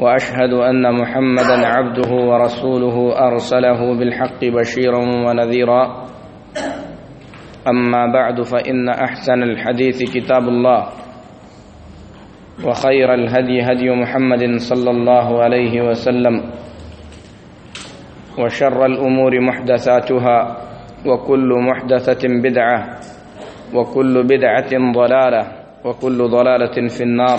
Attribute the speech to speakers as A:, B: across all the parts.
A: واشهد ان محمدا عبده ورسوله ارسله بالحق بشيرا ونذيرا. اما بعد فان احسن الحديث كتاب الله، وخير الهدي هدي محمد صلى الله عليه وسلم، وشر الامور محدثاتها، وكل محدثه بدعه وكل بدعة ضلالة، وكل ضلالة في النار.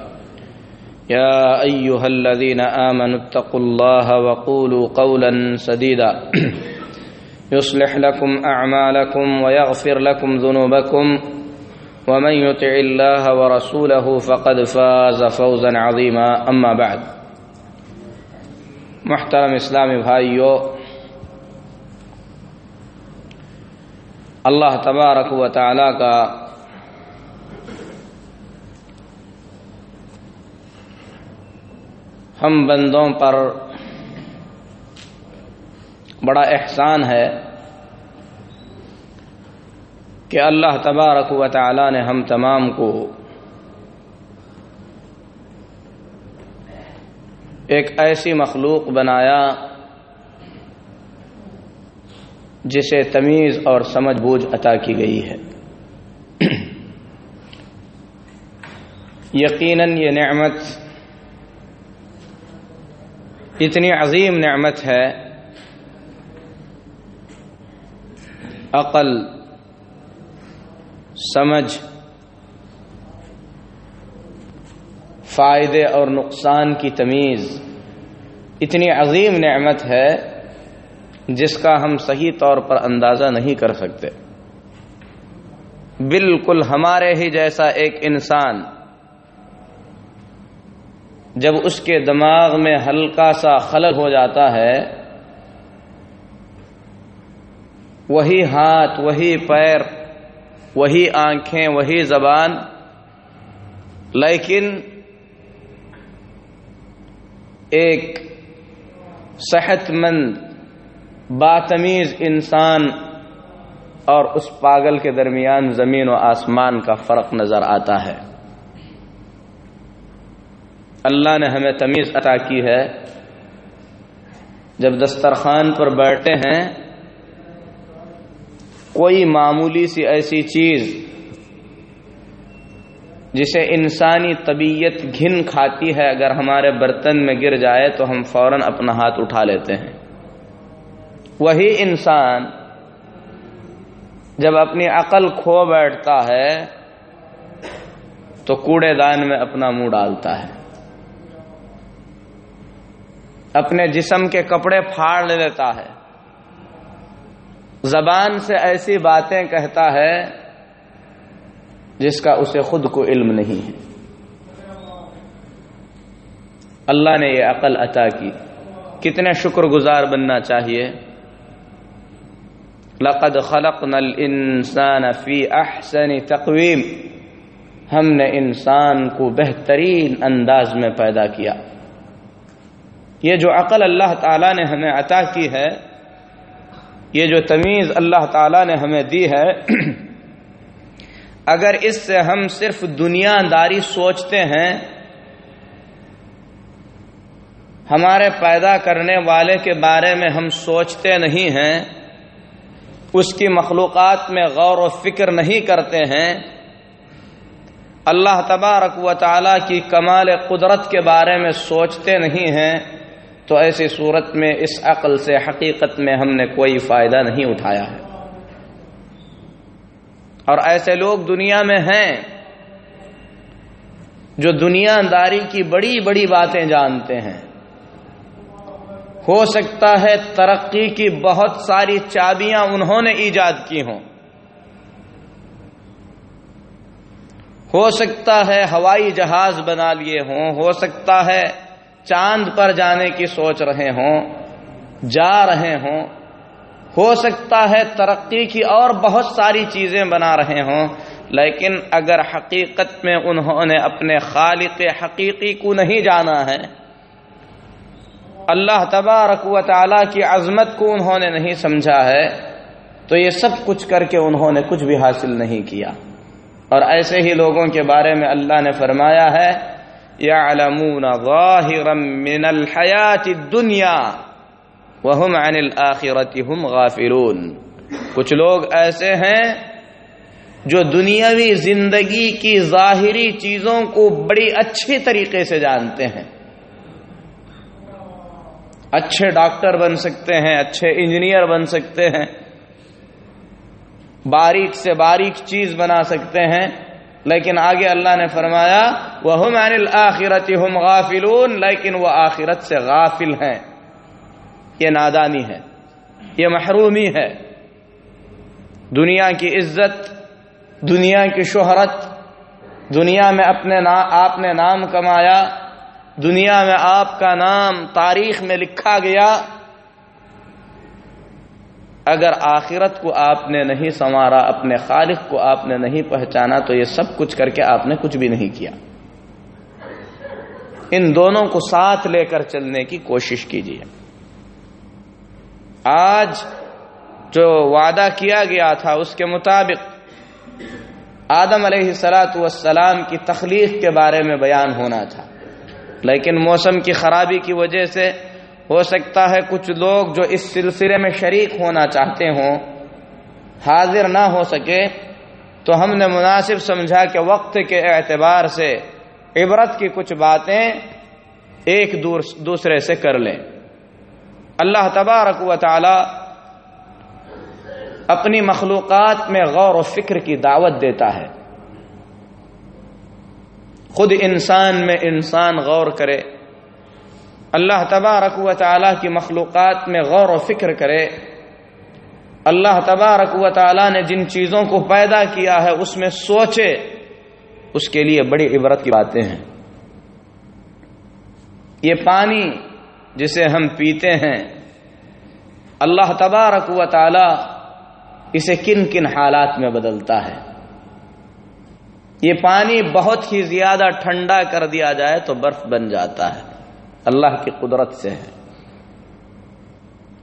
A: يا أيها الذين آمنوا اتقوا الله وقولوا قولا سديدا. يصلح لكم أعمالكم ويغفر لكم ذنوبكم. ومن يطع الله ورسوله فقد فاز فوزا عظيما. أما بعد. محترم اسلامی بھائیو، اللہ تبارک و تعالی کا ہم بندوں پر بڑا احسان ہے کہ اللہ تبارک و تعالی نے ہم تمام کو ایک ایسی مخلوق بنایا جسے تمیز اور سمجھ بوجھ عطا کی گئی ہے۔ یقیناً یہ نعمت اتنی عظیم نعمت ہے۔ عقل، سمجھ، فائدے اور نقصان کی تمیز۔ اتنی عظیم نعمت ہے جس کا ہم صحیح طور پر اندازہ نہیں کر سکتے۔ بالکل ہمارے ہی جیسا ایک انسان جب اس کے دماغ میں ہلکا سا خلل ہو جاتا ہے، وہی ہاتھ، وہی پیر، وہی آنکھیں، وہی زبان، لیکن ایک صحت مند باتمیز انسان اور اس پاگل کے درمیان زمین و آسمان کا فرق نظر آتا ہے۔ اللہ نے ہمیں تمیز عطا کی ہے۔ جب دسترخوان پر بیٹھتے ہیں، کوئی معمولی سی ایسی چیز جسے انسانی طبیعت گھن کھاتی ہے، اگر ہمارے برتن میں گر جائے تو ہم فوراً اپنا ہاتھ اٹھا لیتے ہیں۔ وہی انسان جب اپنی عقل کھو بیٹھتا ہے، تو کوڑے دان میں اپنا منہ ڈالتا ہے۔ اپنے جسم کے کپڑے پھاڑ لیتا ہے۔ زبان سے ایسی باتیں کہتا ہے جس کا اسے خود کو علم نہیں ہے۔ اللہ نے یہ عقل عطا کی۔ کتنے شکر گزار بننا چاہیے۔ لقد خلقنا الانسان فی احسن تقویم۔ ہم نے انسان کو بہترین انداز میں پیدا کیا۔ یہ جو عقل اللہ تعالی نے ہمیں عطا کی ہے، یہ جو تمیز اللہ تعالی نے ہمیں دی ہے، اگر اس سے ہم صرف دنیا داری سوچتے ہیں، ہمارے پیدا کرنے والے کے بارے میں ہم سوچتے نہیں ہیں، اس کی مخلوقات میں غور و فکر نہیں کرتے ہیں، اللہ تبارک و تعالی کی کمال قدرت کے بارے میں سوچتے نہیں ہیں۔ تو ایسی صورت میں اس عقل سے حقیقت میں ہم نے کوئی فائدہ نہیں اٹھایا ہے۔ اور ایسے لوگ دنیا میں ہیں جو دنیا داری کی بڑی بڑی باتیں جانتے ہیں۔ ہو سکتا ہے ترقی کی بہت ساری چابیاں انہوں نے ایجاد کی ہوں۔ ہو سکتا ہے ہوائی جہاز بنا لیے ہوں۔ ہو سکتا ہے چاند پر جانے کی سوچ رہے ہوں، جا رہے ہوں، ہو سکتا ہے ترقی کی اور بہت ساری چیزیں بنا رہے ہوں، لیکن اگر حقیقت میں انہوں نے اپنے خالق حقیقی کو نہیں جانا ہے، اللہ تبارک و تعالی کی عظمت کو انہوں نے نہیں سمجھا ہے، تو یہ سب کچھ کر کے انہوں نے کچھ بھی حاصل نہیں کیا۔ اور ایسے ہی لوگوں کے بارے میں اللہ نے فرمایا ہے يعلمون ظاهرا من الحياة الدنيا وهم عن الآخرة هم غافلون۔ کچھ لوگ ایسے ہیں جو دنیاوی زندگی کی ظاہری چیزوں کو بڑی اچھی طریقے سے جانتے ہیں۔ اچھے ڈاکٹر بن سکتے ہیں، اچھے انجینئر بن سکتے ہیں، باریک سے باریک چیز بنا سکتے ہیں۔ لیکن آگے اللہ نے فرمایا وہ ہم آخرت ہم غافلون. لیکن وہ آخرت سے غافل ہیں۔ یہ نادانی ہے، یہ محرومی ہے۔ دنیا کی عزت، دنیا کی شہرت، دنیا میں اپنے آپ نے نام کمایا، دنیا میں آپ کا نام تاریخ میں لکھا گیا۔ اگر آخرت کو آپ نے نہیں سنوارا، اپنے خالق کو آپ نے نہیں پہچانا، تو یہ سب کچھ کر کے آپ نے کچھ بھی نہیں کیا۔ ان دونوں کو ساتھ لے کر چلنے کی کوشش کیجیے۔ آج جو وعدہ کیا گیا تھا، اس کے مطابق آدم علیہ سلاۃ والسلام کی تخلیق کے بارے میں بیان ہونا تھا۔ لیکن موسم کی خرابی کی وجہ سے ہو سکتا ہے کچھ لوگ جو اس سلسلے میں شریک ہونا چاہتے ہوں، حاضر نہ ہو سکے، تو ہم نے مناسب سمجھا کہ وقت کے اعتبار سے عبرت کی کچھ باتیں ایک دوسرے سے کر لیں۔ اللہ تبارک و تعالی اپنی مخلوقات میں غور و فکر کی دعوت دیتا ہے۔ خود انسان میں انسان غور کرے۔ اللہ تبارک و تعالیٰ کی مخلوقات میں غور و فکر کرے۔ اللہ تبارک و تعالیٰ نے جن چیزوں کو پیدا کیا ہے، اس میں سوچے۔ اس کے لیے بڑی عبرت کی باتیں ہیں۔ یہ پانی جسے ہم پیتے ہیں، اللہ تبارک و تعالی اسے کن کن حالات میں بدلتا ہے۔ یہ پانی بہت ہی زیادہ ٹھنڈا کر دیا جائے تو برف بن جاتا ہے۔ اللہ کی قدرت سے ہے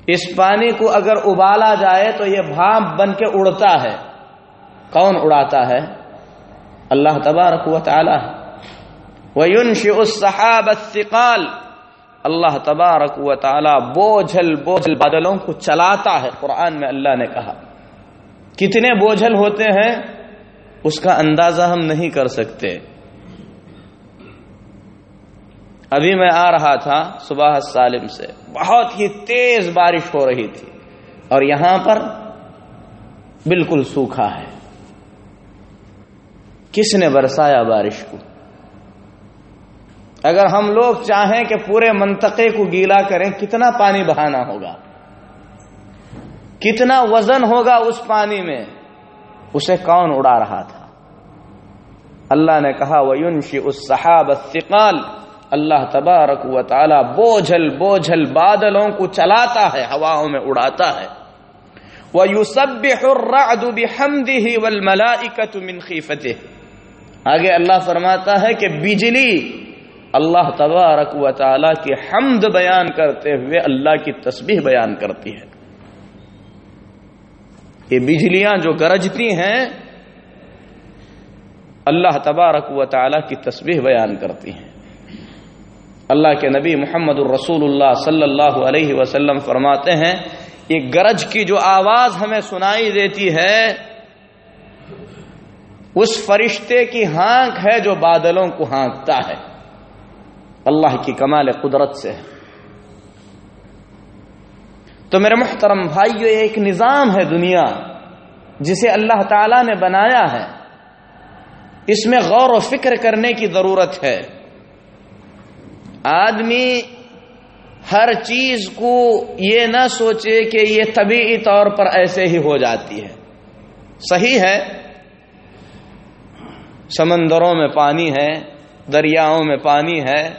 A: اس پانی کو اگر ابالا جائے تو یہ بھاپ بن کے اڑتا ہے۔ کون اڑاتا ہے؟ اللہ تبارک و تعالی۔ الصحاب الثقال۔ اللہ تبارک و تعالی بوجھل بوجھل بادلوں کو چلاتا ہے۔ قرآن میں اللہ نے کہا۔ کتنے بوجھل ہوتے ہیں؟ اس کا اندازہ ہم نہیں کر سکتے۔ ابھی میں آ رہا تھا صبح سالم سے۔ بہت ہی تیز بارش ہو رہی تھی۔ اور یہاں پر بالکل سوکھا ہے۔ کس نے برسایا بارش کو؟ اگر ہم لوگ چاہیں کہ پورے منطقے کو گیلا کریں، کتنا پانی بہانا ہوگا؟ کتنا وزن ہوگا اس پانی میں؟ اسے کون اڑا رہا تھا؟ اللہ نے کہا وہ یونشی اس صحاب اللہ تبارک و تعالی بوجھل بوجھل بادلوں کو چلاتا ہے، ہواؤں میں اڑاتا ہے۔ وہ یو سب ہمدی ول ملائی آگے اللہ فرماتا ہے کہ بجلی اللہ تبارک و تعالی کی حمد بیان کرتے ہوئے اللہ کی تسبیح بیان کرتی ہے۔ یہ بجلیاں جو گرجتی ہیں، اللہ تبارک و تعالی کی تسبیح بیان کرتی ہیں۔ اللہ کے نبی محمد الرسول اللہ صلی اللہ علیہ وسلم فرماتے ہیں یہ گرج کی جو آواز ہمیں سنائی دیتی ہے، اس فرشتے کی ہانک ہے جو بادلوں کو ہانکتا ہے۔ اللہ کی کمال قدرت سے تو میرے محترم بھائی یہ ایک نظام ہے دنیا، جسے اللہ تعالی نے بنایا ہے۔ اس میں غور و فکر کرنے کی ضرورت ہے۔ آدمی ہر چیز کو یہ نہ سوچے کہ یہ طبیعی طور پر ایسے ہی ہو جاتی ہے۔ صحیح ہے۔ سمندروں میں پانی ہے، دریاؤں میں پانی ہے،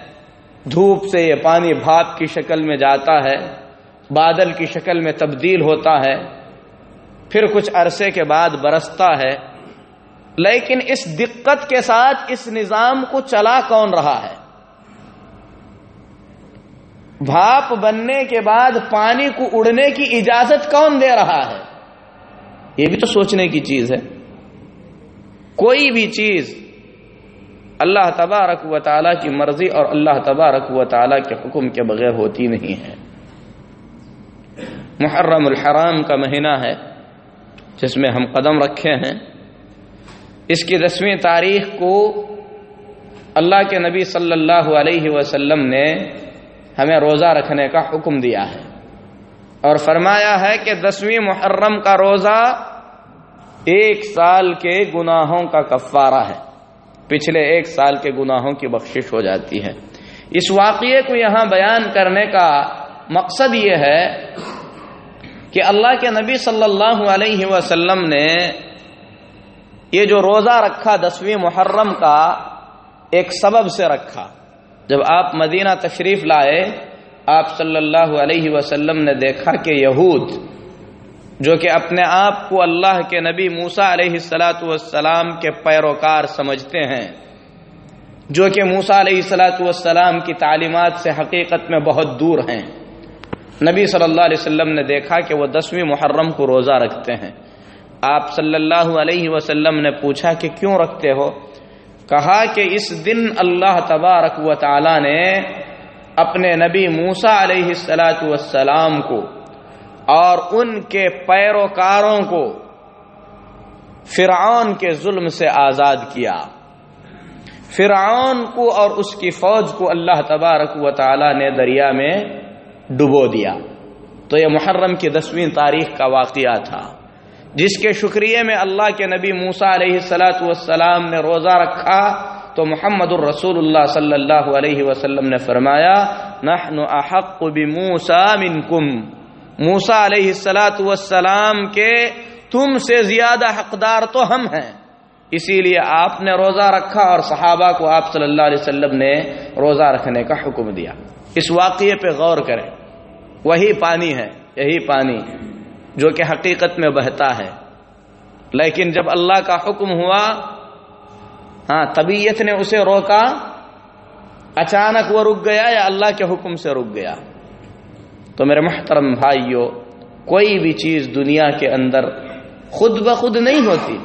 A: دھوپ سے یہ پانی بھاپ کی شکل میں جاتا ہے، بادل کی شکل میں تبدیل ہوتا ہے، پھر کچھ عرصے کے بعد برستا ہے۔ لیکن اس دقت کے ساتھ اس نظام کو چلا کون رہا ہے؟ بھاپ بننے کے بعد پانی کو اڑنے کی اجازت کون دے رہا ہے؟ یہ بھی تو سوچنے کی چیز ہے۔ کوئی بھی چیز اللہ تبارک و تعالیٰ کی مرضی اور اللہ تبارک و تعالیٰ کے حکم کے بغیر ہوتی نہیں ہے۔ محرم الحرام کا مہینہ ہے جس میں ہم قدم رکھے ہیں۔ اس کی دسویں تاریخ کو اللہ کے نبی صلی اللہ علیہ وسلم نے ہمیں روزہ رکھنے کا حکم دیا ہے۔ اور فرمایا ہے کہ دسویں محرم کا روزہ ایک سال کے گناہوں کا کفارہ ہے۔ پچھلے ایک سال کے گناہوں کی بخشش ہو جاتی ہے۔ اس واقعے کو یہاں بیان کرنے کا مقصد یہ ہے کہ اللہ کے نبی صلی اللہ علیہ وسلم نے یہ جو روزہ رکھا دسویں محرم کا ایک سبب سے رکھا۔ جب آپ مدینہ تشریف لائے، آپ صلی اللہ علیہ وسلم نے دیکھا کہ یہود، جو کہ اپنے آپ کو اللہ کے نبی موسا علیہ السلاۃ والسلام کے پیروکار سمجھتے ہیں، جو کہ موسا علیہ السلاۃ والسلام کی تعلیمات سے حقیقت میں بہت دور ہیں۔ نبی صلی اللہ علیہ وسلم نے دیکھا کہ وہ دسویں محرم کو روزہ رکھتے ہیں۔ آپ صلی اللہ علیہ وسلم نے پوچھا کہ کیوں رکھتے ہو؟ کہا کہ اس دن اللہ تبارک و تعالی نے اپنے نبی موسا علیہ السلاۃ والسلام کو اور ان کے پیروکاروں کو فرعون کے ظلم سے آزاد کیا۔ فرعون کو اور اس کی فوج کو اللہ تبارک و تعالی نے دریا میں ڈبو دیا۔ تو یہ محرم کی دسویں تاریخ کا واقعہ تھا۔ جس کے شکریہ میں اللہ کے نبی موسا علیہ السلاۃ والسلام نے روزہ رکھا، تو محمد الرسول اللہ صلی اللہ علیہ وسلم نے فرمایا، نحن احق بموسا منکم. موسا علیہ السلاۃ والسلام کے تم سے زیادہ حقدار تو ہم ہیں۔ اسی لیے آپ نے روزہ رکھا اور صحابہ کو آپ صلی اللہ علیہ وسلم نے روزہ رکھنے کا حکم دیا۔ اس واقعے پہ غور کریں۔ وہی پانی ہے، یہی پانی۔ ہے جو کہ حقیقت میں بہتا ہے۔ لیکن جب اللہ کا حکم ہوا ہاں طبیعت نے اسے روکا، اچانک وہ رک گیا یا اللہ کے حکم سے رک گیا۔ تو میرے محترم بھائیوں کوئی بھی چیز دنیا کے اندر خود بخود نہیں ہوتی۔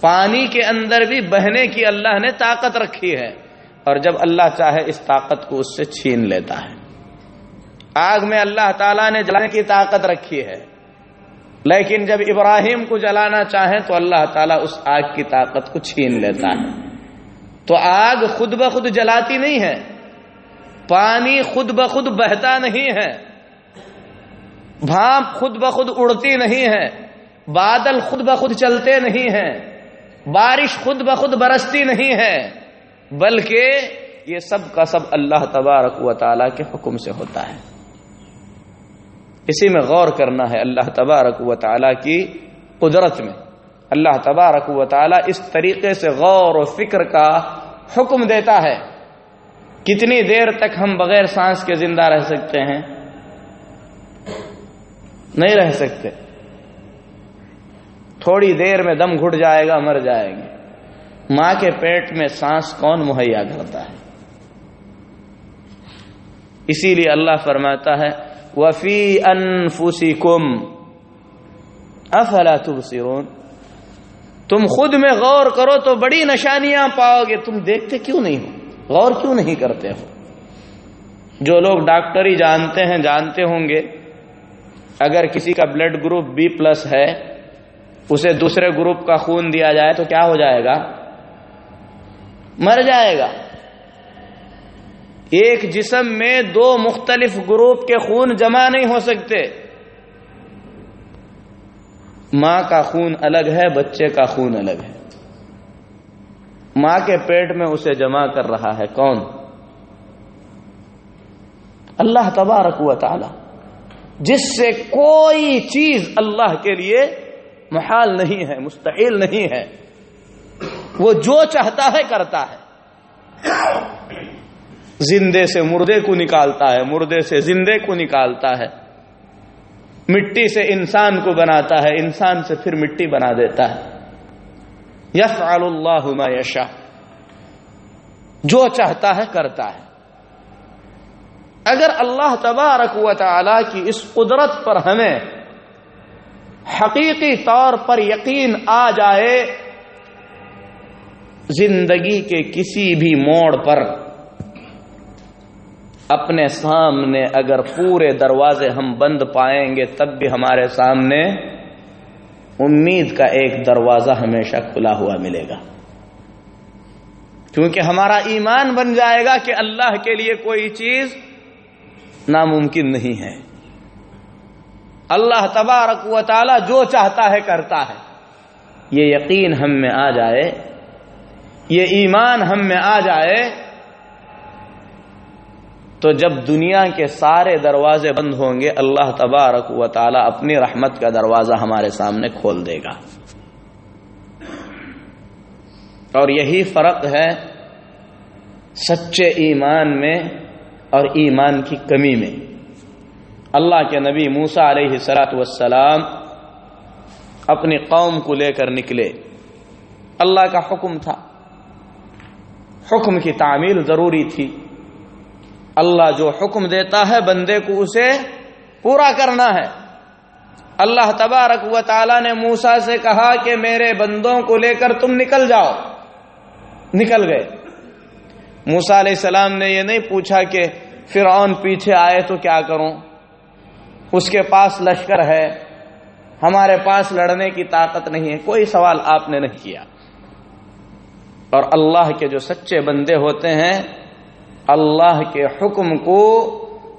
A: پانی کے اندر بھی بہنے کی اللہ نے طاقت رکھی ہے۔ اور جب اللہ چاہے، اس طاقت کو اس سے چھین لیتا ہے۔ آگ میں اللہ تعالیٰ نے جلانے کی طاقت رکھی ہے۔ لیکن جب ابراہیم کو جلانا چاہیں تو اللہ تعالیٰ اس آگ کی طاقت کو چھین لیتا ہے۔ تو آگ خود بخود جلاتی نہیں ہے۔ پانی خود بخود بہتا نہیں ہے۔ بھاپ خود بخود اڑتی نہیں ہے۔ بادل خود بخود چلتے نہیں ہیں۔ بارش خود بخود برستی نہیں ہے۔ بلکہ یہ سب کا سب اللہ تبارک و تعالیٰ کے حکم سے ہوتا ہے۔ اسی میں غور کرنا ہے اللہ تبارک و تعالیٰ کی قدرت میں۔ اللہ تبارک و تعالیٰ اس طریقے سے غور و فکر کا حکم دیتا ہے۔ کتنی دیر تک ہم بغیر سانس کے زندہ رہ سکتے ہیں؟ نہیں رہ سکتے۔ تھوڑی دیر میں دم گھٹ جائے گا، مر جائے گی۔ ماں کے پیٹ میں سانس کون مہیا کرتا ہے؟ اسی لیے اللہ فرماتا ہے وفی انفسکم افلا تبصرون؟ تم خود میں غور کرو تو بڑی نشانیاں پاؤ گے۔ تم دیکھتے کیوں نہیں ہو؟ غور کیوں نہیں کرتے ہو؟ جو لوگ ڈاکٹری جانتے ہیں، جانتے ہوں گے۔ اگر کسی کا بلڈ گروپ بی پلس ہے، اسے دوسرے گروپ کا خون دیا جائے تو کیا ہو جائے گا؟ مر جائے گا۔ ایک جسم میں دو مختلف گروپ کے خون جمع نہیں ہو سکتے۔ ماں کا خون الگ ہے، بچے کا خون الگ ہے۔ ماں کے پیٹ میں اسے جمع کر رہا ہے کون؟ اللہ تبارک و تعالی، جس سے کوئی چیز اللہ کے لیے محال نہیں ہے، مستحیل نہیں ہے۔ وہ جو چاہتا ہے، کرتا ہے۔ زندے سے مردے کو نکالتا ہے، مردے سے زندے کو نکالتا ہے۔ مٹی سے انسان کو بناتا ہے، انسان سے پھر مٹی بنا دیتا ہے۔ یفعل اللہ ما یشا جو چاہتا ہے کرتا ہے۔ اگر اللہ تبارک و تعالی کی اس قدرت پر ہمیں حقیقی طور پر یقین آ جائے، زندگی کے کسی بھی موڑ پر اپنے سامنے اگر پورے دروازے ہم بند پائیں گے، تب بھی ہمارے سامنے امید کا ایک دروازہ ہمیشہ کھلا ہوا ملے گا۔ کیونکہ ہمارا ایمان بن جائے گا کہ اللہ کے لیے کوئی چیز ناممکن نہیں ہے۔ اللہ تبارک و تعالی جو چاہتا ہے کرتا ہے۔ یہ یقین ہم میں آ جائے، یہ ایمان ہم میں آ جائے تو جب دنیا کے سارے دروازے بند ہوں گے، اللہ تبارک و تعالی اپنی رحمت کا دروازہ ہمارے سامنے کھول دے گا۔ اور یہی فرق ہے سچے ایمان میں اور ایمان کی کمی میں۔ اللہ کے نبی موسا علیہ سلاۃ والسلام اپنی قوم کو لے کر نکلے۔ اللہ کا حکم تھا۔ حکم کی تعمیل ضروری تھی۔ اللہ جو حکم دیتا ہے بندے کو اسے پورا کرنا ہے۔ اللہ تبارک و تعالی نے موسا سے کہا کہ میرے بندوں کو لے کر تم نکل جاؤ۔ نکل گئے۔ موسا علیہ السلام نے یہ نہیں پوچھا کہ فرعون پیچھے آئے تو کیا کروں؟ اس کے پاس لشکر ہے۔ ہمارے پاس لڑنے کی طاقت نہیں ہے۔ کوئی سوال آپ نے نہیں کیا۔ اور اللہ کے جو سچے بندے ہوتے ہیں اللہ کے حکم کو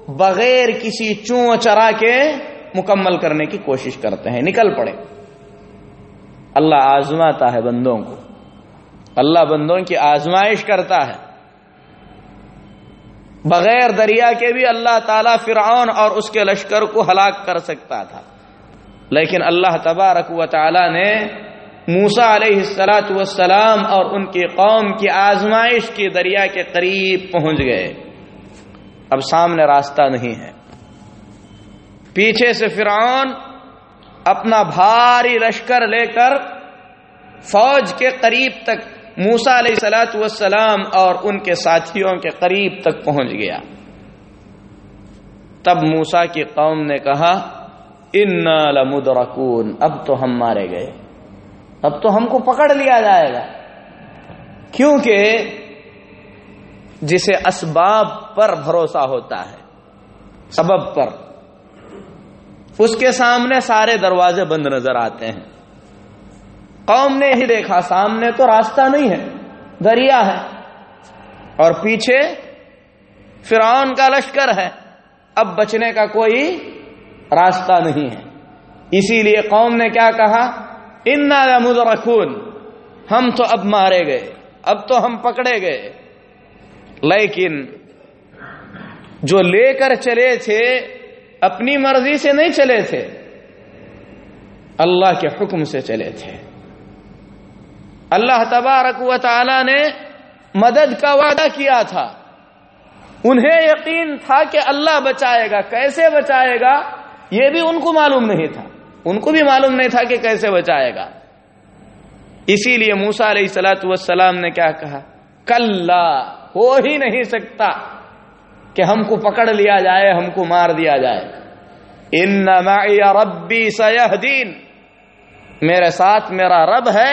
A: بغیر کسی چون چرا کے مکمل کرنے کی کوشش کرتے ہیں۔ نکل پڑے۔ اللہ آزماتا ہے بندوں کو۔ اللہ بندوں کی آزمائش کرتا ہے۔ بغیر دریا کے بھی اللہ تعالی فرعون اور اس کے لشکر کو ہلاک کر سکتا تھا۔ لیکن اللہ تبارک و تعالی نے موسا علیہ السلاۃ والسلام اور ان کی قوم کی آزمائش کی دریا کے قریب پہنچ گئے۔ اب سامنے راستہ نہیں ہے۔ پیچھے سے فرعون اپنا بھاری لشکر لے کر فوج کے قریب تک موسا علیہ سلاۃ والسلام اور ان کے ساتھیوں کے قریب تک پہنچ گیا۔ تب موسا کی قوم نے کہا ان لمدرکون اب تو ہم مارے گئے۔ اب تو ہم کو پکڑ لیا جائے گا۔ کیونکہ جسے اسباب پر بھروسہ ہوتا ہے، سبب پر۔ اس کے سامنے سارے دروازے بند نظر آتے ہیں۔ قوم نے ہی دیکھا، سامنے تو راستہ نہیں ہے، دریا ہے۔ اور پیچھے فرعون کا لشکر ہے۔ اب بچنے کا کوئی راستہ نہیں ہے۔ اسی لیے قوم نے کیا کہا؟ انا مدرکون ہم تو اب مارے گئے، اب تو ہم پکڑے گئے۔ لیکن جو لے کر چلے تھے، اپنی مرضی سے نہیں چلے تھے، اللہ کے حکم سے چلے تھے۔ اللہ تبارک و تعالی نے مدد کا وعدہ کیا تھا۔ انہیں یقین تھا کہ اللہ بچائے گا۔ کیسے بچائے گا؟ یہ بھی ان کو معلوم نہیں تھا۔ ان کو بھی معلوم نہیں تھا کہ کیسے بچائے گا۔ اسی لیے موسا علیہ سلاۃ والسلام نے کیا کہا کل ہو ہی نہیں سکتا کہ ہم کو پکڑ لیا جائے، ہم کو مار دیا جائے۔ ان ربی سیاحدین میرے ساتھ میرا رب ہے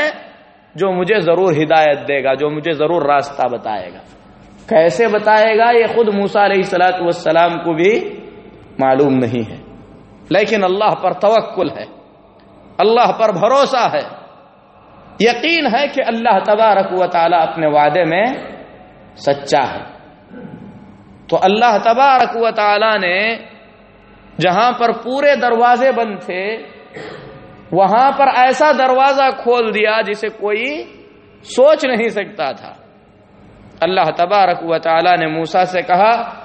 A: جو مجھے ضرور ہدایت دے گا، جو مجھے ضرور راستہ بتائے گا۔ کیسے بتائے گا، یہ خود موسا علیہ سلاۃ والسلام کو بھی معلوم نہیں ہے۔ لیکن اللہ پر توکل ہے۔ اللہ پر بھروسہ ہے۔ یقین ہے کہ اللہ تبارک و تعالی اپنے وعدے میں سچا ہے۔ تو اللہ تبارک و تعالی نے جہاں پر پورے دروازے بند تھے، وہاں پر ایسا دروازہ کھول دیا جسے کوئی سوچ نہیں سکتا تھا۔ اللہ تبارک و تعالی نے موسا سے کہا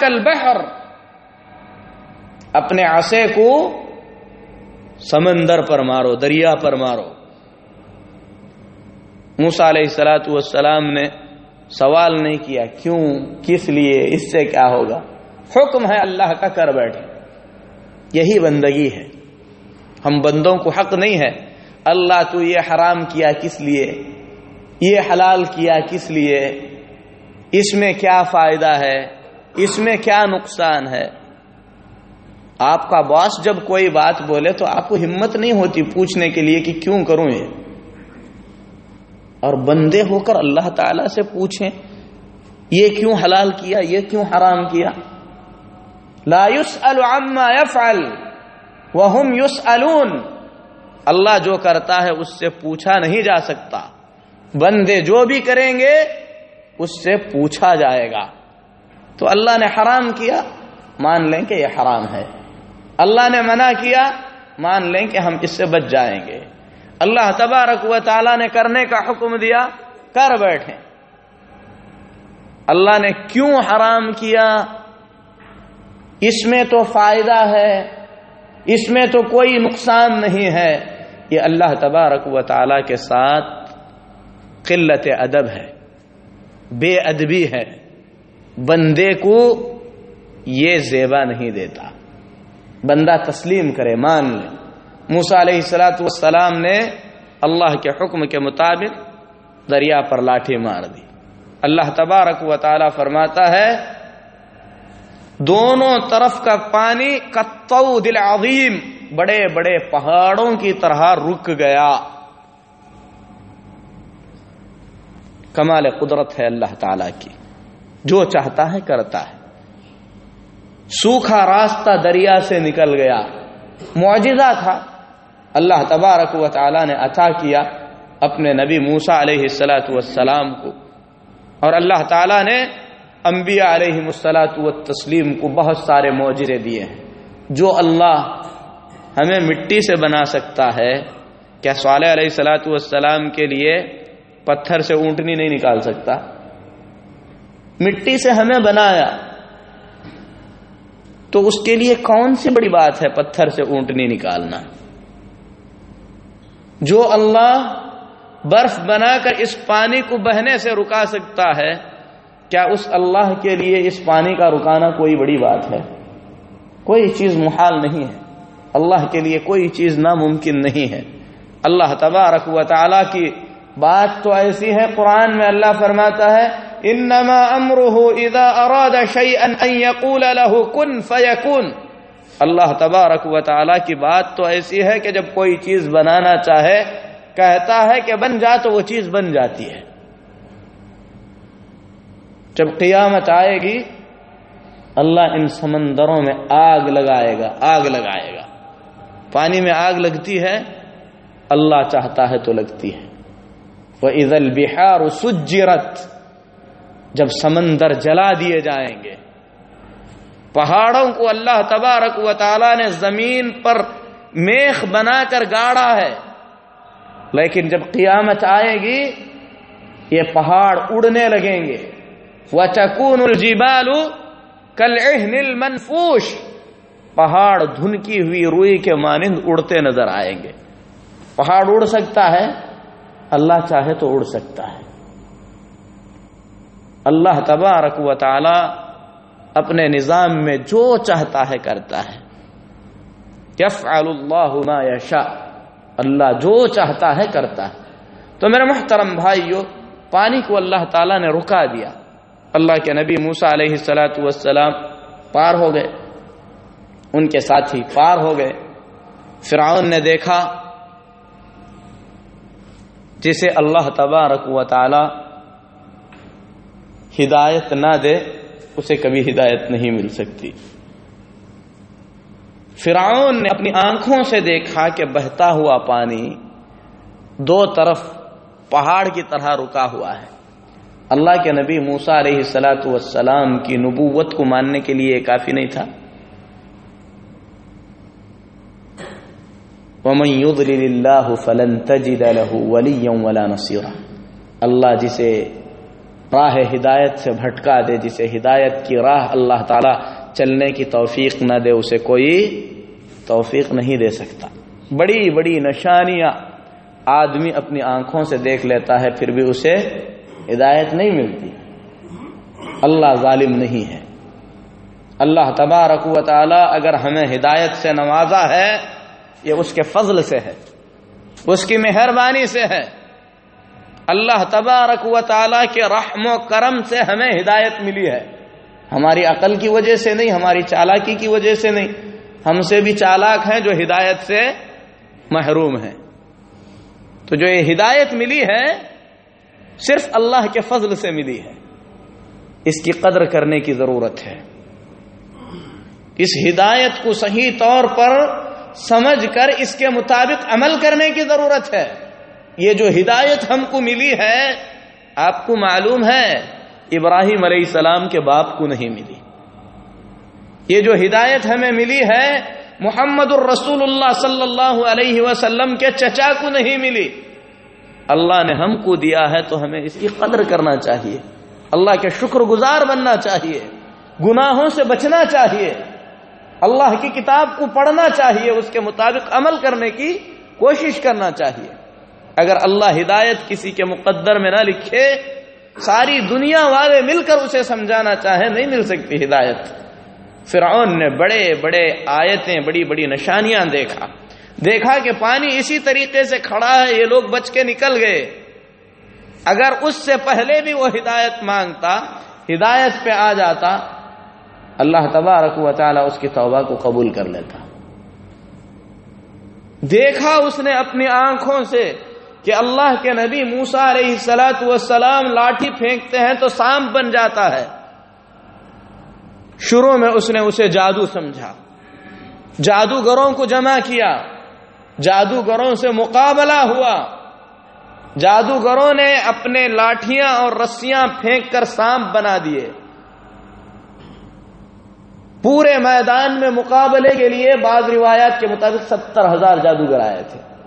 A: کل بہر اپنے عصے کو سمندر پر مارو، دریا پر مارو۔ موسا علیہ السلاۃ والسلام نے سوال نہیں کیا، کیوں، کس لیے، اس سے کیا ہوگا؟ حکم ہے اللہ کا کر بیٹھے۔ یہی بندگی ہے۔ ہم بندوں کو حق نہیں ہے۔ اللہ تو یہ حرام کیا کس لیے؟ یہ حلال کیا کس لیے؟ اس میں کیا فائدہ ہے؟ اس میں کیا نقصان ہے؟ آپ کا باس جب کوئی بات بولے تو آپ کو ہمت نہیں ہوتی پوچھنے کے لیے کہ کیوں کروں یہ؟ اور بندے ہو کر اللہ تعالی سے پوچھیں، یہ کیوں حلال کیا، یہ کیوں حرام کیا؟ لا يسأل عما يفعل، وهم يسألون۔ اللہ جو کرتا ہے اس سے پوچھا نہیں جا سکتا۔ بندے جو بھی کریں گے، اس سے پوچھا جائے گا۔ تو اللہ نے حرام کیا، مان لیں کہ یہ حرام ہے۔ اللہ نے منع کیا، مان لیں کہ ہم اس سے بچ جائیں گے۔ اللہ تبارک و تعالی نے کرنے کا حکم دیا، کر بیٹھے اللہ نے کیوں حرام کیا؟ اس میں تو فائدہ ہے، اس میں تو کوئی نقصان نہیں ہے۔ یہ اللہ تبارک و تعالی کے ساتھ قلت ادب ہے، بے ادبی ہے۔ بندے کو یہ زیبا نہیں دیتا۔ بندہ تسلیم کرے، مان لے۔ موسا علیہ السلاۃ والسلام نے اللہ کے حکم کے مطابق دریا پر لاٹھی مار دی۔ اللہ تبارک و تعالی فرماتا ہے، دونوں طرف کا پانی کتو دل عظیم بڑے بڑے پہاڑوں کی طرح رک گیا۔ کمال قدرت ہے اللہ تعالی کی۔ جو چاہتا ہے، کرتا ہے۔ سوکھا راستہ دریا سے نکل گیا۔ معجزہ تھا۔ اللہ تبارک و تعالی نے عطا کیا اپنے نبی موسا علیہ السلاۃ والسلام کو۔ اور اللہ تعالی نے انبیاء علیہ مسلاط و تسلیم کو بہت سارے معجرے دیے ہیں۔ جو اللہ ہمیں مٹی سے بنا سکتا ہے، کیا صالح علیہ السلاۃ والسلام کے لیے پتھر سے اونٹنی نہیں نکال سکتا؟ مٹی سے ہمیں بنایا۔ تو اس کے لیے کون سی بڑی بات ہے پتھر سے اونٹنی نکالنا؟ جو اللہ برف بنا کر اس پانی کو بہنے سے رکا سکتا ہے، کیا اس اللہ کے لیے اس پانی کا رکانا کوئی بڑی بات ہے؟ کوئی چیز محال نہیں ہے۔ اللہ کے لیے کوئی چیز ناممکن نہیں ہے۔ اللہ تبارک و تعالی کی بات تو ایسی ہے، قرآن میں اللہ فرماتا ہے انما امره اذا اراد شيئا ان يقول له كن فيكون. اللہ تبارک و تعالی کی بات تو ایسی ہے کہ جب کوئی چیز بنانا چاہے، کہتا ہے کہ بن جا تو وہ چیز بن جاتی ہے۔ جب قیامت آئے گی، اللہ ان سمندروں میں آگ لگائے گا، آگ لگائے گا۔ پانی میں آگ لگتی ہے، اللہ چاہتا ہے تو لگتی ہے۔ وہ عید البہار سجرت جب سمندر جلا دیے جائیں گے۔ پہاڑوں کو اللہ تبارک و تعالی نے زمین پر میخ بنا کر گاڑا ہے۔ لیکن جب قیامت آئے گی، یہ پہاڑ اڑنے لگیں گے۔ وہ چکون الجیبالو کل منفوش پہاڑ دھنکی ہوئی روئی کے مانند اڑتے نظر آئیں گے۔ پہاڑ اڑ سکتا ہے، اللہ چاہے تو اڑ سکتا ہے۔ اللہ تبارک و تعالی اپنے نظام میں جو چاہتا ہے کرتا ہے۔ یفعل اللہ ما یشاء۔ اللہ جو چاہتا ہے کرتا ہے۔ تو میرے محترم بھائیو، پانی کو اللہ تعالیٰ نے رکا دیا۔ اللہ کے نبی موسا علیہ السلاۃ والسلام پار ہو گئے۔ ان کے ساتھی پار ہو گئے۔ فرعون نے دیکھا جسے اللہ تبارک و تعالی ہدایت نہ دے، اسے کبھی ہدایت نہیں مل سکتی۔ فرعون نے اپنی آنکھوں سے دیکھا کہ بہتا ہوا پانی دو طرف پہاڑ کی طرح رکا ہوا ہے۔ اللہ کے نبی موسا علیہ السلاۃ والسلام کی نبوت کو ماننے کے لیے کافی نہیں تھا۔ ومن يضلل الله فلن تجد له وليا ولا نصيرا۔ اللہ جسے راہ ہدایت سے بھٹکا دے، جسے ہدایت کی راہ اللہ تعالی چلنے کی توفیق نہ دے، اسے کوئی توفیق نہیں دے سکتا۔ بڑی بڑی نشانیاں آدمی اپنی آنکھوں سے دیکھ لیتا ہے، پھر بھی اسے ہدایت نہیں ملتی۔ اللہ ظالم نہیں ہے۔ اللہ تبارک و تعالی اگر ہمیں ہدایت سے نوازا ہے، یہ اس کے فضل سے ہے۔ اس کی مہربانی سے ہے۔ اللہ تبارک و تعالی کے رحم و کرم سے ہمیں ہدایت ملی ہے۔ ہماری عقل کی وجہ سے نہیں، ہماری چالاکی کی وجہ سے نہیں۔ ہم سے بھی چالاک ہیں جو ہدایت سے محروم ہیں۔ تو جو یہ ہدایت ملی ہے، صرف اللہ کے فضل سے ملی ہے۔ اس کی قدر کرنے کی ضرورت ہے۔ اس ہدایت کو صحیح طور پر سمجھ کر اس کے مطابق عمل کرنے کی ضرورت ہے۔ یہ جو ہدایت ہم کو ملی ہے، آپ کو معلوم ہے، ابراہیم علیہ السلام کے باپ کو نہیں ملی۔ یہ جو ہدایت ہمیں ملی ہے، محمد الرسول اللہ صلی اللہ علیہ وسلم کے چچا کو نہیں ملی۔ اللہ نے ہم کو دیا ہے تو ہمیں اس کی قدر کرنا چاہیے۔ اللہ کے شکر گزار بننا چاہیے۔ گناہوں سے بچنا چاہیے۔ اللہ کی کتاب کو پڑھنا چاہیے، اس کے مطابق عمل کرنے کی کوشش کرنا چاہیے۔ اگر اللہ ہدایت کسی کے مقدر میں نہ لکھے، ساری دنیا والے مل کر اسے سمجھانا چاہے، نہیں مل سکتی ہدایت۔ فرعون نے بڑے بڑے آیتیں، بڑی بڑی نشانیاں دیکھا۔ دیکھا کہ پانی اسی طریقے سے کھڑا ہے، یہ لوگ بچ کے نکل گئے۔ اگر اس سے پہلے بھی وہ ہدایت مانگتا، ہدایت پہ آ جاتا، اللہ تبارک و تعالی اس کی توبہ کو قبول کر لیتا۔ دیکھا اس نے اپنی آنکھوں سے کہ اللہ کے نبی موسا علیہ سلاۃ والسلام لاٹھی پھینکتے ہیں تو سام بن جاتا ہے۔ شروع میں اس نے اسے جادو سمجھا۔ جادوگروں کو جمع کیا۔ جادوگروں سے مقابلہ ہوا۔ جادوگروں نے اپنے لاٹھیاں اور رسیاں پھینک کر سانپ بنا دیے۔ پورے میدان میں مقابلے کے لیے بعض روایات کے مطابق ستر ہزار جادوگر آئے تھے۔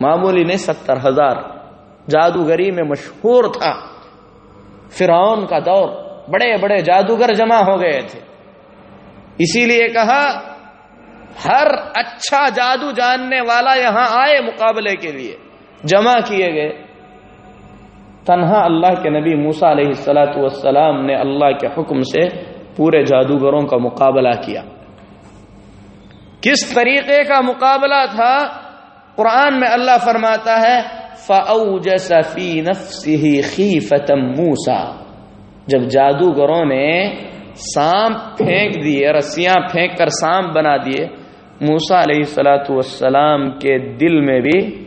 A: معمولی نہیں، ستر ہزار۔ جادوگری میں مشہور تھا۔ فرعون کا دور بڑے بڑے جادوگر جمع ہو گئے تھے۔ اسی لیے کہا، ہر اچھا جادو جاننے والا یہاں آئے مقابلے کے لیے۔ جمع کیے گئے۔ تنہا اللہ کے نبی موسا علیہ السلاۃ والسلام نے اللہ کے حکم سے پورے جادوگروں کا مقابلہ کیا۔ کس طریقے کا مقابلہ تھا؟ قرآن میں اللہ فرماتا ہے موسا جب جادوگروں نے سانپ پھینک دیے، رسیاں پھینک کر سانپ بنا دیے موسا علیہ السلاۃ والسلام کے دل میں بھی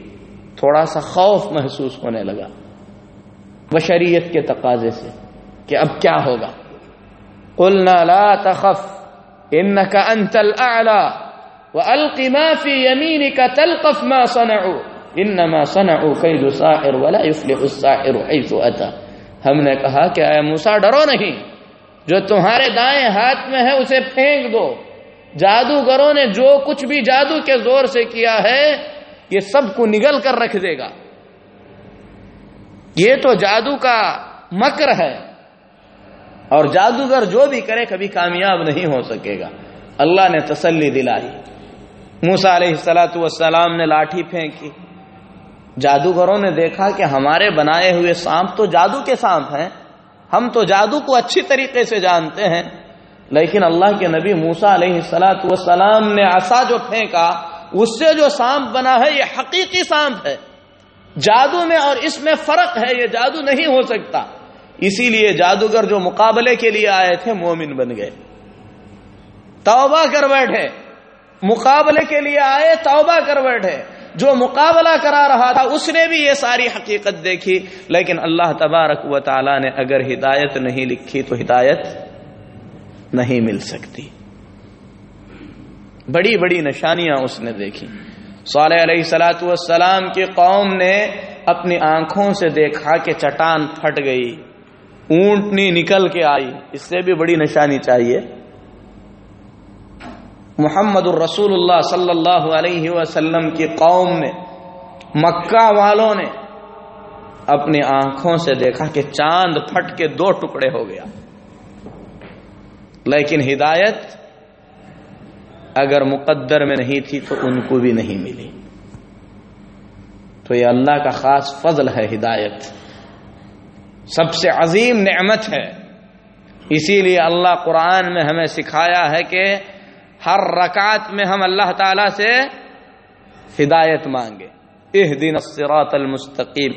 A: تھوڑا سا خوف محسوس ہونے لگا۔ بشریت کے تقاضے سے کہ اب کیا ہوگا۔ قلنا لا تخف انك انت الاعلى والق ما في يمينك تلقف ما صنعوا انما صنعوا كيد ساحر ولا يفلح الساحر حيث اتى ہم نے کہا کہ اے موسی، ڈرو نہیں۔ جو تمہارے دائیں ہاتھ میں ہے، اسے پھینک دو۔ جادوگروں نے جو کچھ بھی جادو کے زور سے کیا ہے، یہ سب کو نگل کر رکھ دے گا۔ یہ تو جادو کا مکر ہے۔ اور جادوگر جو بھی کرے، کبھی کامیاب نہیں ہو سکے گا۔ اللہ نے تسلی دلائی۔ موسا علیہ السلاۃ والسلام نے لاٹھی پھینکی۔ جادوگروں نے دیکھا کہ ہمارے بنائے ہوئے سانپ تو جادو کے سانپ ہیں۔ ہم تو جادو کو اچھی طریقے سے جانتے ہیں۔ لیکن اللہ کے نبی موسا علیہ السلاۃ والسلام نے ایسا جو پھینکا، اس سے جو سانپ بنا ہے، یہ حقیقی سانپ ہے۔ جادو میں اور اس میں فرق ہے، یہ جادو نہیں ہو سکتا۔ اسی لیے جادوگر جو مقابلے کے لیے آئے تھے، مومن بن گئے۔ توبہ کر بیٹھے۔ مقابلے کے لیے آئے، توبہ کر بیٹھے۔ جو مقابلہ کرا رہا تھا، اس نے بھی یہ ساری حقیقت دیکھی۔ لیکن اللہ تبارک و تعالی نے اگر ہدایت نہیں لکھی تو ہدایت نہیں مل سکتی۔ بڑی بڑی نشانیاں اس نے دیکھی۔ صالح علیہ سلاۃ والسلام کی قوم نے اپنی آنکھوں سے دیکھا کہ چٹان پھٹ گئی، اونٹنی نکل کے آئی۔ اس سے بھی بڑی نشانی چاہیے۔ محمد الرسول اللہ صلی اللہ علیہ وسلم کی قوم نے مکہ والوں نے اپنی آنکھوں سے دیکھا کہ چاند پھٹ کے دو ٹکڑے ہو گیا۔ لیکن ہدایت اگر مقدر میں نہیں تھی تو ان کو بھی نہیں ملی۔ تو یہ اللہ کا خاص فضل ہے ہدایت۔ سب سے عظیم نعمت ہے۔ اسی لیے اللہ قرآن میں ہمیں سکھایا ہے کہ ہر رکعت میں ہم اللہ تعالی سے ہدایت مانگے۔ اہ دن سرات المستقیم۔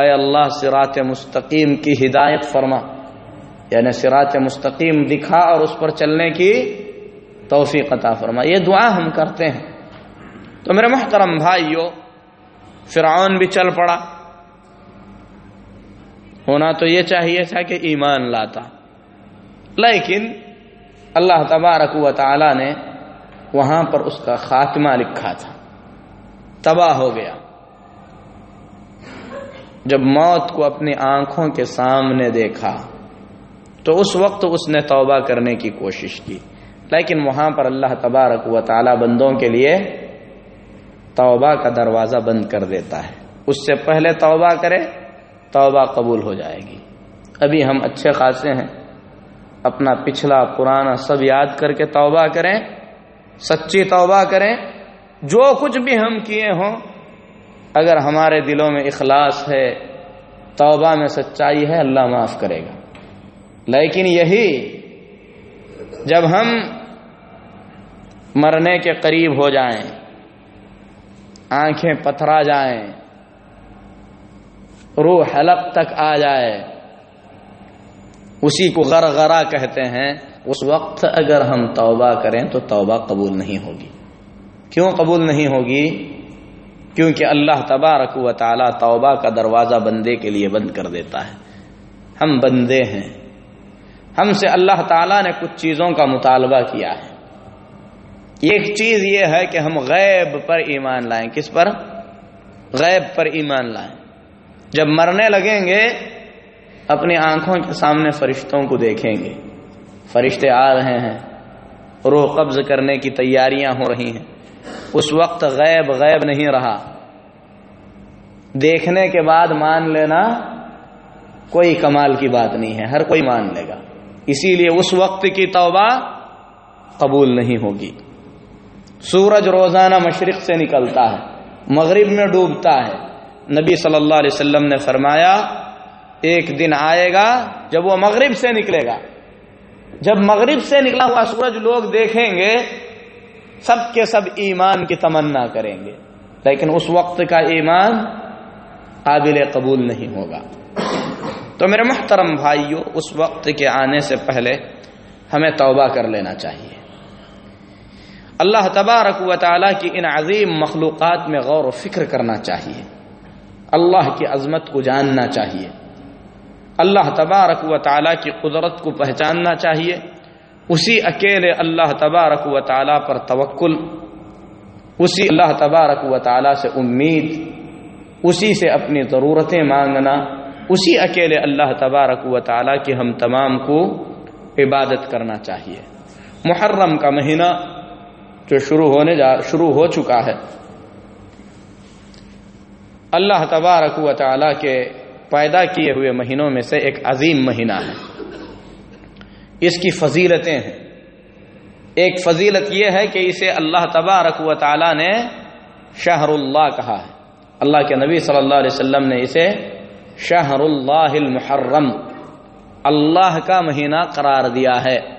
A: اے اللہ سرات مستقیم کی ہدایت فرما۔ یعنی سرات مستقیم دکھا اور اس پر چلنے کی توفیق عطا فرما۔ یہ دعا ہم کرتے ہیں۔ تو میرے محترم بھائیو، فرعون بھی چل پڑا۔ ہونا تو یہ چاہیے تھا کہ ایمان لاتا۔ لیکن اللہ تبارک و تعالی نے وہاں پر اس کا خاتمہ لکھا تھا۔ تباہ ہو گیا۔ جب موت کو اپنی آنکھوں کے سامنے دیکھا، تو اس وقت اس نے توبہ کرنے کی کوشش کی۔ لیکن وہاں پر اللہ تبارک و تعالی بندوں کے لیے توبہ کا دروازہ بند کر دیتا ہے۔ اس سے پہلے توبہ کرے، توبہ قبول ہو جائے گی۔ ابھی ہم اچھے خاصے ہیں۔ اپنا پچھلا پرانا سب یاد کر کے توبہ کریں، سچی توبہ کریں۔ جو کچھ بھی ہم کیے ہوں، اگر ہمارے دلوں میں اخلاص ہے، توبہ میں سچائی ہے، اللہ معاف کرے گا۔ لیکن یہی، جب ہم مرنے کے قریب ہو جائیں، آنکھیں پتھرا جائیں، روح حلق تک آ جائے اسی کو غرغرا کہتے ہیں، اس وقت اگر ہم توبہ کریں تو توبہ قبول نہیں ہوگی۔ کیوں قبول نہیں ہوگی؟ کیونکہ اللہ تبارک و تعالی توبہ کا دروازہ بندے کے لیے بند کر دیتا ہے۔ ہم بندے ہیں۔ ہم سے اللہ تعالیٰ نے کچھ چیزوں کا مطالبہ کیا ہے۔ ایک چیز یہ ہے کہ ہم غیب پر ایمان لائیں۔ کس پر؟ غیب پر ایمان لائیں۔ جب مرنے لگیں گے اپنی آنکھوں کے سامنے فرشتوں کو دیکھیں گے۔ فرشتے آ رہے ہیں روح قبض کرنے کی تیاریاں ہو رہی ہیں۔ اس وقت غیب غیب نہیں رہا۔ دیکھنے کے بعد مان لینا کوئی کمال کی بات نہیں ہے، ہر کوئی مان لے گا۔ اسی لیے اس وقت کی توبہ قبول نہیں ہوگی۔ سورج روزانہ مشرق سے نکلتا ہے، مغرب میں ڈوبتا ہے۔ نبی صلی اللہ علیہ وسلم نے فرمایا ایک دن آئے گا، جب وہ مغرب سے نکلے گا۔ جب مغرب سے نکلا ہوا سورج لوگ دیکھیں گے، سب کے سب ایمان کی تمنا کریں گے۔ لیکن اس وقت کا ایمان قابل قبول نہیں ہوگا۔ تو میرے محترم بھائیوں اس وقت کے آنے سے پہلے ہمیں توبہ کر لینا چاہیے۔ اللہ تبارک و تعالیٰ کی ان عظیم مخلوقات میں غور و فکر کرنا چاہیے۔ اللہ کی عظمت کو جاننا چاہیے۔ اللہ تبارک و تعالیٰ کی قدرت کو پہچاننا چاہیے۔ اسی اکیلے اللہ تبارک و تعالیٰ پر توکل، اسی اللہ تبارک و تعالیٰ سے امید، اسی سے اپنی ضرورتیں مانگنا، اسی اکیلے اللہ تبارک و تعالیٰ کی ہم تمام کو عبادت کرنا چاہیے۔ محرم کا مہینہ جو شروع ہونے جا، شروع ہو چکا ہے۔ اللہ تبارک و تعالیٰ کے پیدا کیے ہوئے مہینوں میں سے ایک عظیم مہینہ ہے۔ اس کی فضیلتیں ہیں۔ ایک فضیلت یہ ہے کہ اسے اللہ تبارک و تعالیٰ نے شہر اللہ کہا ہے۔ اللہ کے نبی صلی اللہ علیہ وسلم نے اسے شہر اللہ المحرم، اللہ کا مہینہ قرار دیا ہے۔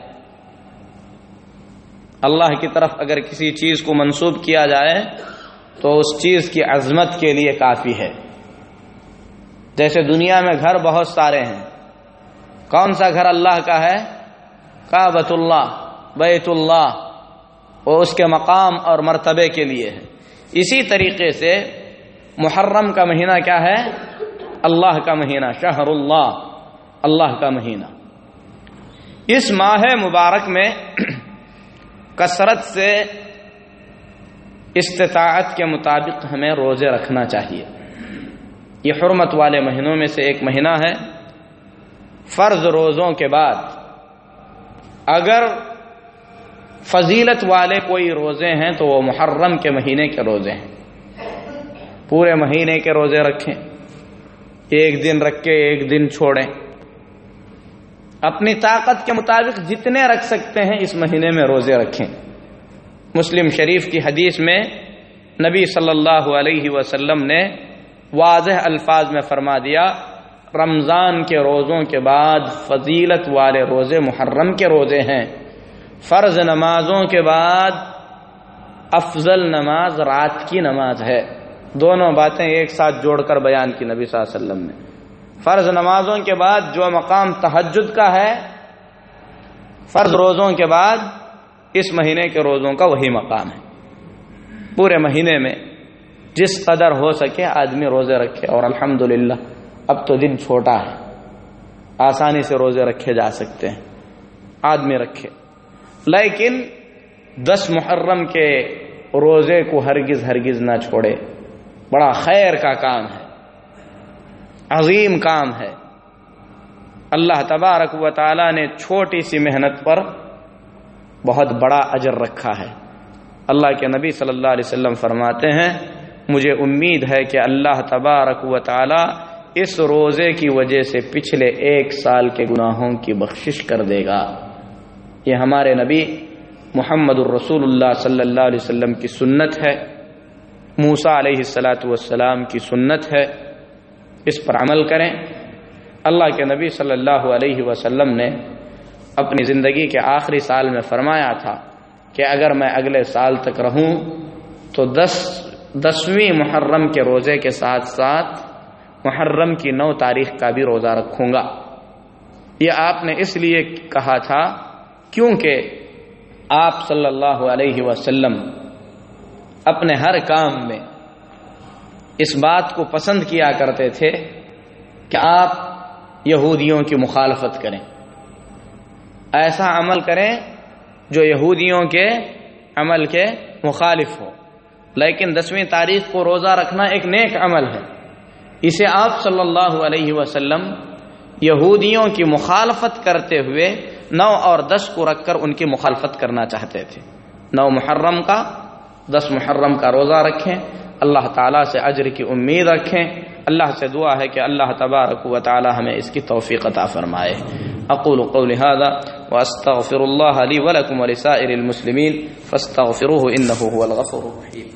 A: اللہ کی طرف اگر کسی چیز کو منسوب کیا جائے تو اس چیز کی عظمت کے لیے کافی ہے۔ جیسے دنیا میں گھر بہت سارے ہیں۔ کون سا گھر اللہ کا ہے؟ کابت اللہ، بیت اللہ۔ وہ اس کے مقام اور مرتبے کے لیے ہے۔ اسی طریقے سے محرم کا مہینہ کیا ہے؟ اللہ کا مہینہ، شہر اللہ اللہ کا مہینہ۔ اس ماہ مبارک میں کثرت سے استطاعت کے مطابق ہمیں روزے رکھنا چاہیے۔ یہ حرمت والے مہینوں میں سے ایک مہینہ ہے۔ فرض روزوں کے بعد اگر فضیلت والے کوئی روزے ہیں تو وہ محرم کے مہینے کے روزے ہیں۔ پورے مہینے کے روزے رکھیں۔ ایک دن رکھ کے ایک دن چھوڑیں۔ اپنی طاقت کے مطابق جتنے رکھ سکتے ہیں اس مہینے میں روزے رکھیں۔ مسلم شریف کی حدیث میں نبی صلی اللہ علیہ وسلم نے واضح الفاظ میں فرما دیا، رمضان کے روزوں کے بعد فضیلت والے روزے محرم کے روزے ہیں۔ فرض نمازوں کے بعد افضل نماز رات کی نماز ہے۔ دونوں باتیں ایک ساتھ جوڑ کر بیان کی نبی صلی اللہ علیہ وسلم نے۔ فرض نمازوں کے بعد جو مقام تحجد کا ہے، فرض روزوں کے بعد اس مہینے کے روزوں کا وہی مقام ہے۔ پورے مہینے میں جس قدر ہو سکے آدمی روزے رکھے اور الحمد اب تو دن چھوٹا ہے۔ آسانی سے روزے رکھے جا سکتے ہیں۔ آدمی رکھے۔ لیکن دس محرم کے روزے کو ہرگز ہرگز نہ چھوڑے۔ بڑا خیر کا کام ہے۔ عظیم کام ہے۔ اللہ تبارک و تعالی نے چھوٹی سی محنت پر بہت بڑا اجر رکھا ہے۔ اللہ کے نبی صلی اللہ علیہ وسلم فرماتے ہیں مجھے امید ہے کہ اللہ تبارک و تعالی اس روزے کی وجہ سے پچھلے ایک سال کے گناہوں کی بخشش کر دے گا۔ یہ ہمارے نبی محمد الرسول اللہ صلی اللہ علیہ وسلم کی سنت ہے۔ موسا علیہ السلاۃ والسلام کی سنت ہے۔ اس پر عمل کریں۔ اللہ کے نبی صلی اللہ علیہ وسلم نے اپنی زندگی کے آخری سال میں فرمایا تھا کہ اگر میں اگلے سال تک رہوں تو دس دسویں محرم کے روزے کے ساتھ ساتھ محرم کی نو تاریخ کا بھی روزہ رکھوں گا۔ یہ آپ نے اس لیے کہا تھا کیونکہ آپ صلی اللہ علیہ وسلم اپنے ہر کام میں اس بات کو پسند کیا کرتے تھے کہ آپ یہودیوں کی مخالفت کریں۔ ایسا عمل کریں جو یہودیوں کے عمل کے مخالف ہو۔ لیکن دسویں تاریخ کو روزہ رکھنا ایک نیک عمل ہے۔ اسے آپ صلی اللہ علیہ وسلم یہودیوں کی مخالفت کرتے ہوئے نو اور دس کو رکھ کر ان کی مخالفت کرنا چاہتے تھے۔ نو محرم کا، دس محرم کا روزہ رکھیں۔ اللہ تعالیٰ سے اجر کی امید رکھیں۔ اللہ سے دعا ہے کہ اللہ تبارک و تعالی ہمیں اس کی توفیق عطا فرمائے۔ اقول قول هذا واستغفر الله لي ولكم ولسائر المسلمين فاستغفروه انه هو الغفور الرحيم